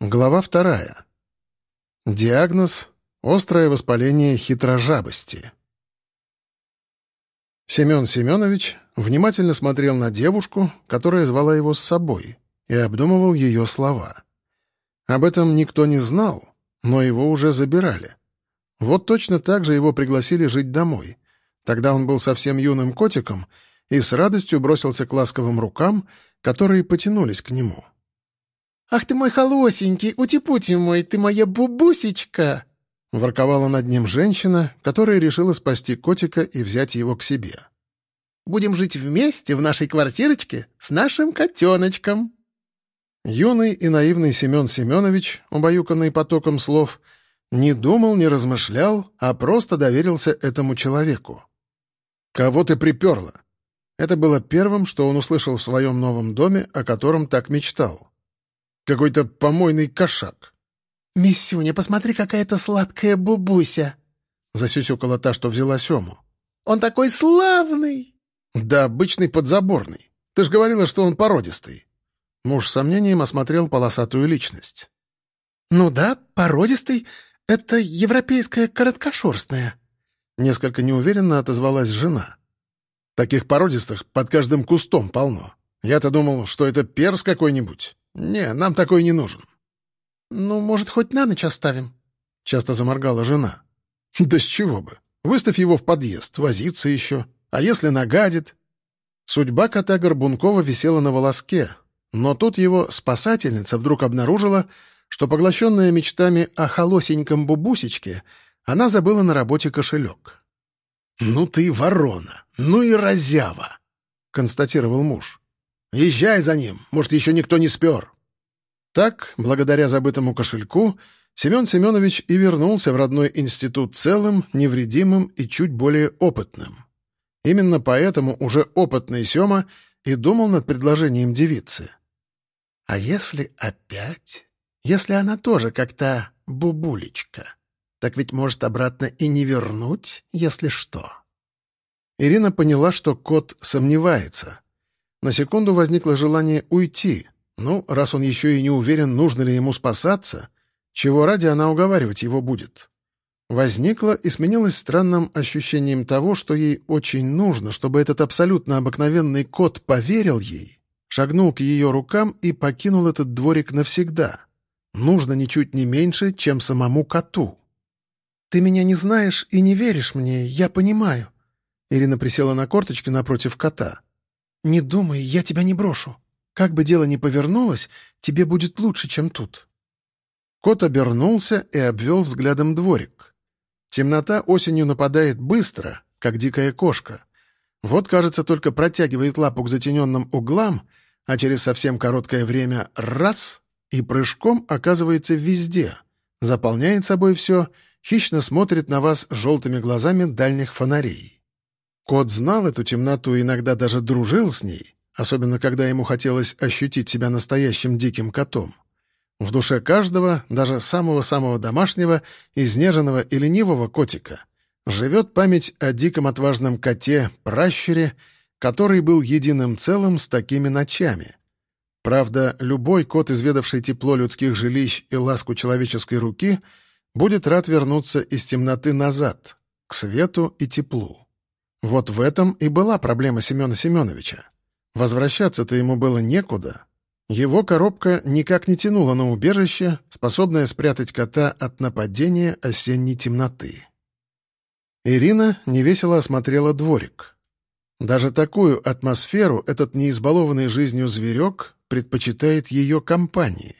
Глава вторая. Диагноз — острое воспаление хитрожабости. Семен Семенович внимательно смотрел на девушку, которая звала его с собой, и обдумывал ее слова. Об этом никто не знал, но его уже забирали. Вот точно так же его пригласили жить домой. Тогда он был совсем юным котиком и с радостью бросился к ласковым рукам, которые потянулись к нему — «Ах ты мой холосенький, утипути мой, ты моя бубусечка!» Ворковала над ним женщина, которая решила спасти котика и взять его к себе. «Будем жить вместе в нашей квартирочке с нашим котеночком!» Юный и наивный Семен Семенович, убаюканный потоком слов, не думал, не размышлял, а просто доверился этому человеку. «Кого ты приперла?» Это было первым, что он услышал в своем новом доме, о котором так мечтал. Какой-то помойный кошак. «Миссюня, посмотри, какая-то сладкая бубуся!» Засюсюкала та, что взяла Сему. «Он такой славный!» «Да обычный подзаборный. Ты ж говорила, что он породистый». Муж с сомнением осмотрел полосатую личность. «Ну да, породистый. Это европейская короткошерстная». Несколько неуверенно отозвалась жена. «Таких породистых под каждым кустом полно. Я-то думал, что это перс какой-нибудь. «Не, нам такой не нужен». «Ну, может, хоть на ночь оставим?» — часто заморгала жена. «Да с чего бы? Выставь его в подъезд, возиться еще. А если нагадит?» Судьба кота Горбункова висела на волоске, но тут его спасательница вдруг обнаружила, что, поглощенная мечтами о холосеньком бубусечке, она забыла на работе кошелек. «Ну ты ворона! Ну и разява!» — констатировал муж. Езжай за ним, может, еще никто не спер». Так, благодаря забытому кошельку, Семен Семенович и вернулся в родной институт целым, невредимым и чуть более опытным. Именно поэтому уже опытный Сема и думал над предложением девицы. «А если опять? Если она тоже как-то бубулечка? Так ведь может обратно и не вернуть, если что?» Ирина поняла, что кот сомневается — на секунду возникло желание уйти. Ну, раз он еще и не уверен, нужно ли ему спасаться, чего ради она уговаривать его будет. Возникло и сменилось странным ощущением того, что ей очень нужно, чтобы этот абсолютно обыкновенный кот поверил ей, шагнул к ее рукам и покинул этот дворик навсегда. Нужно ничуть не меньше, чем самому коту. «Ты меня не знаешь и не веришь мне, я понимаю». Ирина присела на корточки напротив кота. «Не думай, я тебя не брошу. Как бы дело ни повернулось, тебе будет лучше, чем тут». Кот обернулся и обвел взглядом дворик. Темнота осенью нападает быстро, как дикая кошка. Вот, кажется, только протягивает лапу к затененным углам, а через совсем короткое время — раз — и прыжком оказывается везде, заполняет собой все, хищно смотрит на вас желтыми глазами дальних фонарей. Кот знал эту темноту и иногда даже дружил с ней, особенно когда ему хотелось ощутить себя настоящим диким котом. В душе каждого, даже самого-самого домашнего, изнеженного и ленивого котика, живет память о диком отважном коте, пращуре, который был единым целым с такими ночами. Правда, любой кот, изведавший тепло людских жилищ и ласку человеческой руки, будет рад вернуться из темноты назад, к свету и теплу. Вот в этом и была проблема Семена Семеновича. Возвращаться-то ему было некуда. Его коробка никак не тянула на убежище, способное спрятать кота от нападения осенней темноты. Ирина невесело осмотрела дворик. Даже такую атмосферу этот неизбалованный жизнью зверек предпочитает ее компании.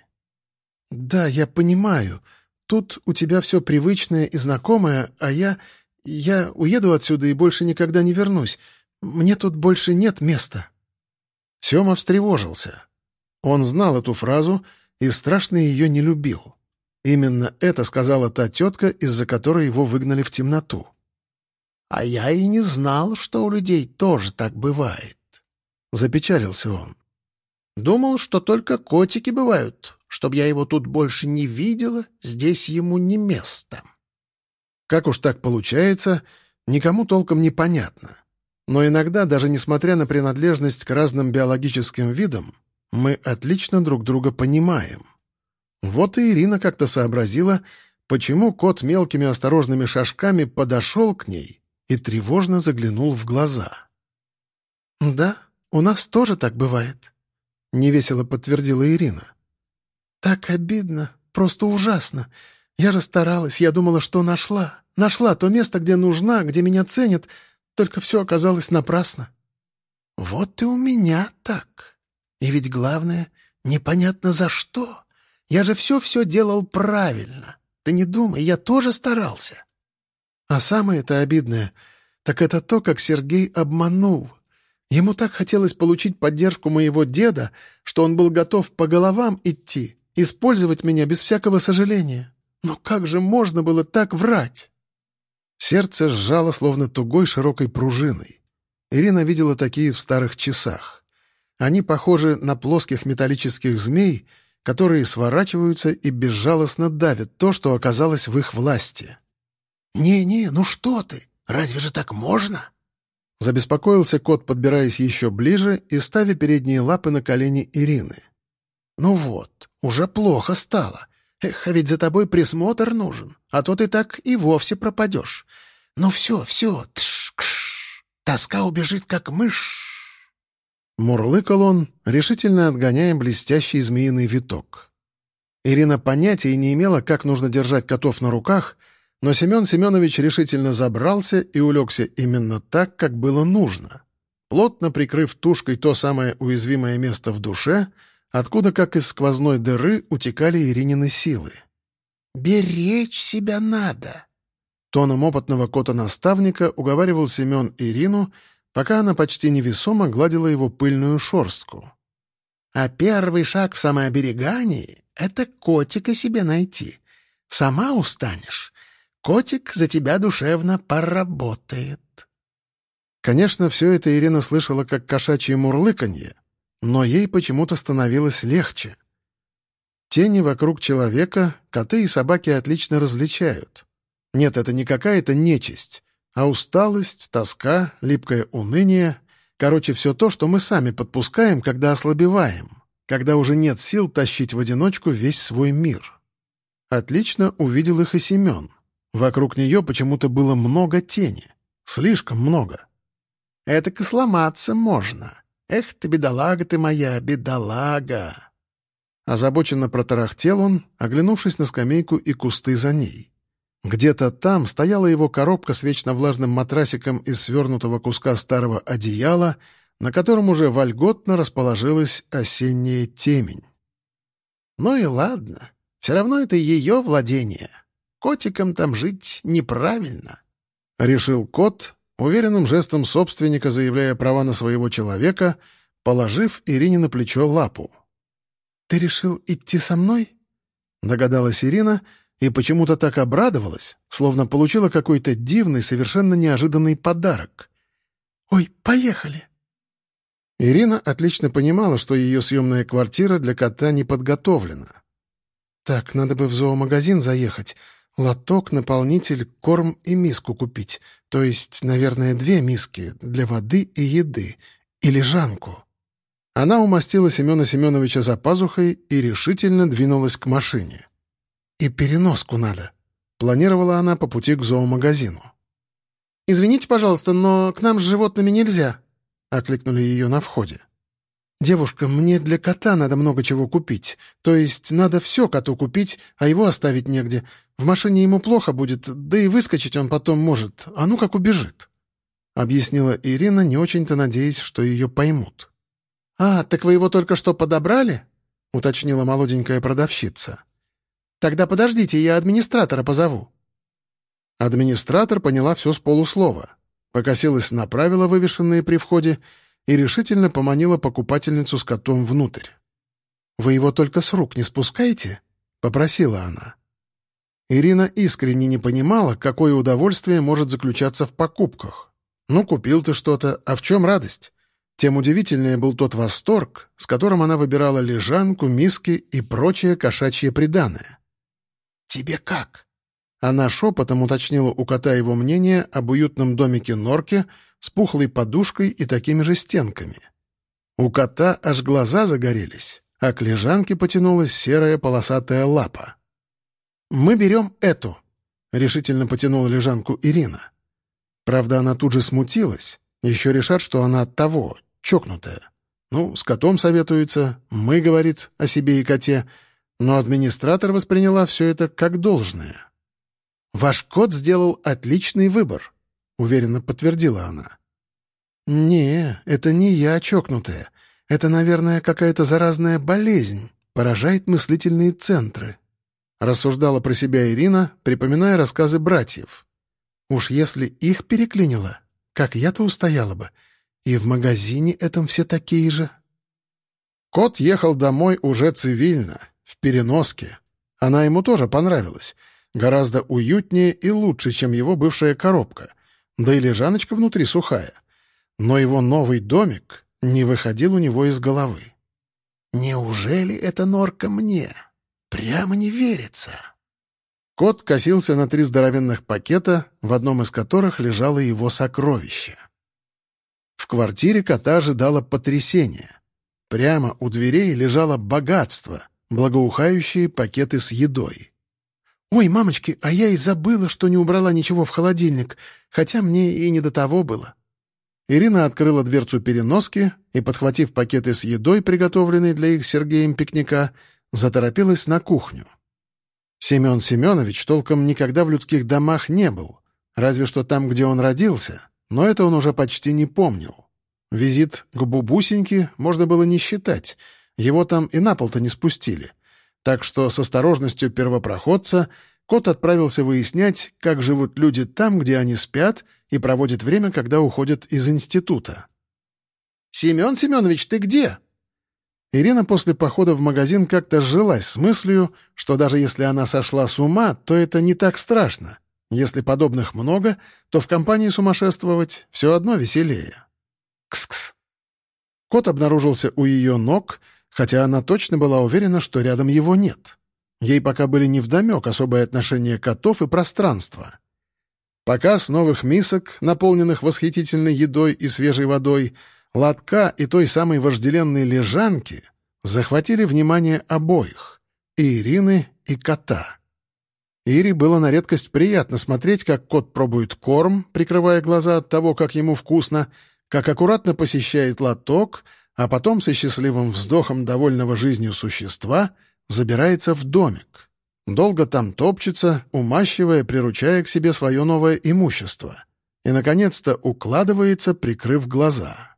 «Да, я понимаю. Тут у тебя все привычное и знакомое, а я... Я уеду отсюда и больше никогда не вернусь. Мне тут больше нет места». Сема встревожился. Он знал эту фразу и страшно ее не любил. Именно это сказала та тетка, из-за которой его выгнали в темноту. «А я и не знал, что у людей тоже так бывает», — запечалился он. «Думал, что только котики бывают. Чтоб я его тут больше не видела, здесь ему не место». Как уж так получается, никому толком не понятно. Но иногда, даже несмотря на принадлежность к разным биологическим видам, мы отлично друг друга понимаем. Вот и Ирина как-то сообразила, почему кот мелкими осторожными шажками подошел к ней и тревожно заглянул в глаза. «Да, у нас тоже так бывает», — невесело подтвердила Ирина. «Так обидно, просто ужасно. Я же старалась, я думала, что нашла. Нашла то место, где нужна, где меня ценят, только все оказалось напрасно». «Вот и у меня так. И ведь главное, непонятно за что. Я же все-все делал правильно. Ты не думай, я тоже старался». А самое-то обидное, так это то, как Сергей обманул. Ему так хотелось получить поддержку моего деда, что он был готов по головам идти, использовать меня без всякого сожаления. Но как же можно было так врать? Сердце сжало, словно тугой широкой пружиной. Ирина видела такие в старых часах. Они похожи на плоских металлических змей, которые сворачиваются и безжалостно давят то, что оказалось в их власти. «Не-не, ну что ты? Разве же так можно?» Забеспокоился кот, подбираясь еще ближе и ставя передние лапы на колени Ирины. «Ну вот, уже плохо стало. Эх, а ведь за тобой присмотр нужен, а то ты так и вовсе пропадешь. Ну все, все, тш-кш, тоска убежит, как мышь». Мурлыкал он, решительно отгоняя блестящий змеиный виток. Ирина понятия не имела, как нужно держать котов на руках — но Семен Семенович решительно забрался и улегся именно так, как было нужно, плотно прикрыв тушкой то самое уязвимое место в душе, откуда, как из сквозной дыры, утекали Иринины силы. «Беречь себя надо!» Тоном опытного кота-наставника уговаривал Семен Ирину, пока она почти невесомо гладила его пыльную шорстку. «А первый шаг в самооберегании — это котика себе найти. Сама устанешь, Котик за тебя душевно поработает. Конечно, все это Ирина слышала как кошачье мурлыканье, но ей почему-то становилось легче. Тени вокруг человека коты и собаки отлично различают. Нет, это не какая-то нечисть, а усталость, тоска, липкое уныние, короче, все то, что мы сами подпускаем, когда ослабеваем, когда уже нет сил тащить в одиночку весь свой мир. Отлично увидел их и Семен. Вокруг нее почему-то было много тени. Слишком много. Это и сломаться можно. Эх ты, бедолага ты моя, бедолага!» Озабоченно протарахтел он, оглянувшись на скамейку и кусты за ней. Где-то там стояла его коробка с вечно влажным матрасиком из свернутого куска старого одеяла, на котором уже вольготно расположилась осенняя темень. «Ну и ладно, все равно это ее владение», Котикам там жить неправильно. Решил кот, уверенным жестом собственника заявляя права на своего человека, положив Ирине на плечо лапу. «Ты решил идти со мной?» Догадалась Ирина и почему-то так обрадовалась, словно получила какой-то дивный, совершенно неожиданный подарок. «Ой, поехали!» Ирина отлично понимала, что ее съемная квартира для кота не подготовлена. «Так, надо бы в зоомагазин заехать. Лоток, наполнитель, корм и миску купить. То есть, наверное, две миски для воды и еды. И лежанку. Она умастила Семена Семеновича за пазухой и решительно двинулась к машине. «И переноску надо», — планировала она по пути к зоомагазину. «Извините, пожалуйста, но к нам с животными нельзя», — окликнули ее на входе. «Девушка, мне для кота надо много чего купить. То есть надо все коту купить, а его оставить негде. В машине ему плохо будет, да и выскочить он потом может. А ну как убежит?» Объяснила Ирина, не очень-то надеясь, что ее поймут. «А, так вы его только что подобрали?» — уточнила молоденькая продавщица. «Тогда подождите, я администратора позову». Администратор поняла все с полуслова, покосилась на правила, вывешенные при входе, и решительно поманила покупательницу с котом внутрь. «Вы его только с рук не спускаете?» — попросила она. Ирина искренне не понимала, какое удовольствие может заключаться в покупках. Ну, купил ты что-то, а в чем радость? Тем удивительнее был тот восторг, с которым она выбирала лежанку, миски и прочее кошачье приданое. «Тебе как?» Она шепотом уточнила у кота его мнение об уютном домике Норке с пухлой подушкой и такими же стенками. У кота аж глаза загорелись, а к лежанке потянулась серая полосатая лапа. «Мы берем эту», — решительно потянула лежанку Ирина. Правда, она тут же смутилась. Еще решат, что она от того, чокнутая. Ну, с котом советуется, мы, говорит, о себе и коте, но администратор восприняла все это как должное. «Ваш кот сделал отличный выбор», — уверенно подтвердила она. «Не, это не я чокнутая. Это, наверное, какая-то заразная болезнь, поражает мыслительные центры», — рассуждала про себя Ирина, припоминая рассказы братьев. «Уж если их переклинило, как я-то устояла бы, и в магазине этом все такие же». Кот ехал домой уже цивильно, в переноске. Она ему тоже понравилась. Гораздо уютнее и лучше, чем его бывшая коробка. Да и лежаночка внутри сухая. Но его новый домик не выходил у него из головы. «Неужели эта норка мне? Прямо не верится». Кот косился на три здоровенных пакета, в одном из которых лежало его сокровище. В квартире кота ожидало потрясение. Прямо у дверей лежало богатство, благоухающие пакеты с едой. «Ой, мамочки, а я и забыла, что не убрала ничего в холодильник, хотя мне и не до того было». Ирина открыла дверцу переноски и, подхватив пакеты с едой, приготовленные для их Сергеем пикника, заторопилась на кухню. Семен Семенович толком никогда в людских домах не был, разве что там, где он родился, но это он уже почти не помнил. Визит к бубусеньке можно было не считать, его там и на пол-то не спустили. Так что с осторожностью первопроходца кот отправился выяснять, как живут люди там, где они спят, и проводят время, когда уходят из института. «Семен Семенович, ты где?» Ирина после похода в магазин как-то сжилась с мыслью, что даже если она сошла с ума, то это не так страшно. Если подобных много, то в компании сумасшествовать все одно веселее. Кс-кс. Кот обнаружился у ее ног, хотя она точно была уверена, что рядом его нет. Ей пока были невдомек особые отношения котов и пространства. Показ новых мисок, наполненных восхитительной едой и свежей водой, лотка и той самой вожделенной лежанки захватили внимание обоих — и Ирины, и кота. Ире было на редкость приятно смотреть, как кот пробует корм, прикрывая глаза от того, как ему вкусно, как аккуратно посещает лоток, а потом со счастливым вздохом довольного жизнью существа забирается в домик. Долго там топчется, умащивая, приручая к себе свое новое имущество. И, наконец-то, укладывается, прикрыв глаза.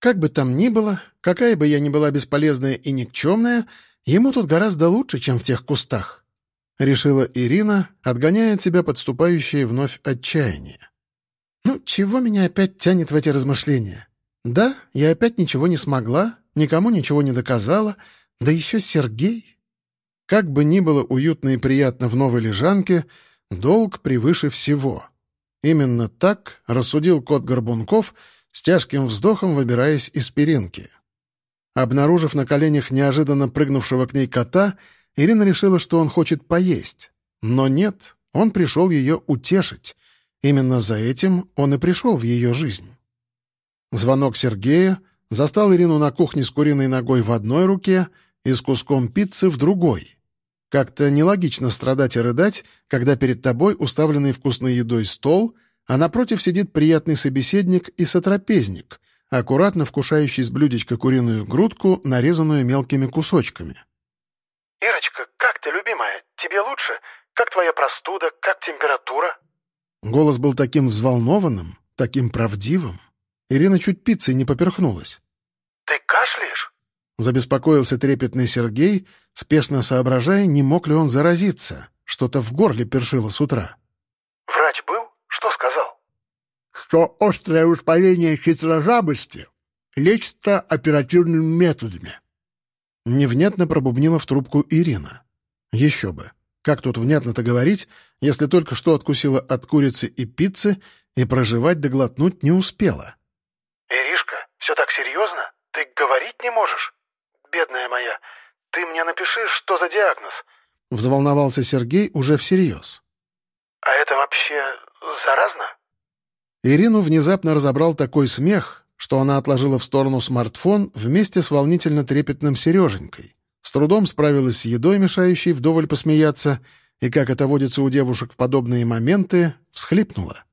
Как бы там ни было, какая бы я ни была бесполезная и никчемная, ему тут гораздо лучше, чем в тех кустах. Решила Ирина, отгоняя от себя подступающее вновь отчаяние. Ну, чего меня опять тянет в эти размышления? Да, я опять ничего не смогла, никому ничего не доказала, да еще Сергей. Как бы ни было уютно и приятно в новой лежанке, долг превыше всего. Именно так рассудил кот Горбунков, с тяжким вздохом выбираясь из перинки. Обнаружив на коленях неожиданно прыгнувшего к ней кота, Ирина решила, что он хочет поесть. Но нет, он пришел ее утешить. Именно за этим он и пришел в ее жизнь. Звонок Сергея застал Ирину на кухне с куриной ногой в одной руке и с куском пиццы в другой. Как-то нелогично страдать и рыдать, когда перед тобой уставленный вкусной едой стол, а напротив сидит приятный собеседник и сотрапезник, аккуратно вкушающий с блюдечка куриную грудку, нарезанную мелкими кусочками. «Ирочка, как ты, любимая? Тебе лучше? Как твоя простуда? Как температура?» Голос был таким взволнованным, таким правдивым. Ирина чуть пиццей не поперхнулась. «Ты кашляешь?» Забеспокоился трепетный Сергей, спешно соображая, не мог ли он заразиться. Что-то в горле першило с утра. «Врач был? Что сказал?» «Что острое воспаление хитрожабости лечится оперативными методами». Невнятно пробубнила в трубку Ирина. Еще бы. Как тут внятно-то говорить, если только что откусила от курицы и пиццы и проживать да глотнуть не успела? «Иришка, все так серьезно? Ты говорить не можешь?» бедная моя, ты мне напиши, что за диагноз?» Взволновался Сергей уже всерьез. «А это вообще заразно?» Ирину внезапно разобрал такой смех, что она отложила в сторону смартфон вместе с волнительно-трепетным Сереженькой. С трудом справилась с едой, мешающей вдоволь посмеяться, и, как это водится у девушек в подобные моменты, всхлипнула.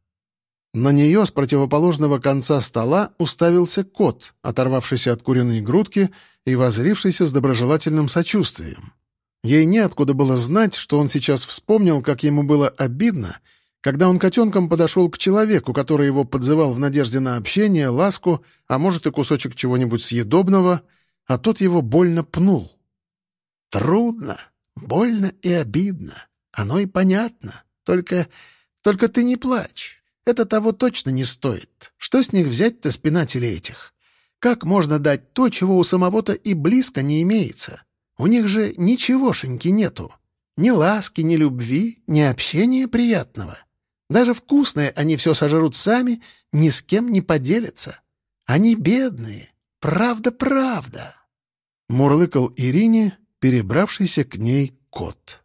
На нее с противоположного конца стола уставился кот, оторвавшийся от куриной грудки и возрившийся с доброжелательным сочувствием. Ей неоткуда было знать, что он сейчас вспомнил, как ему было обидно, когда он котенком подошел к человеку, который его подзывал в надежде на общение, ласку, а может и кусочек чего-нибудь съедобного, а тот его больно пнул. «Трудно, больно и обидно. Оно и понятно. Только... только ты не плачь. Это того точно не стоит. Что с них взять-то спинатели этих? Как можно дать то, чего у самого-то и близко не имеется? У них же ничегошеньки нету. Ни ласки, ни любви, ни общения приятного. Даже вкусное они все сожрут сами, ни с кем не поделятся. Они бедные. Правда-правда. Мурлыкал Ирине, перебравшийся к ней кот.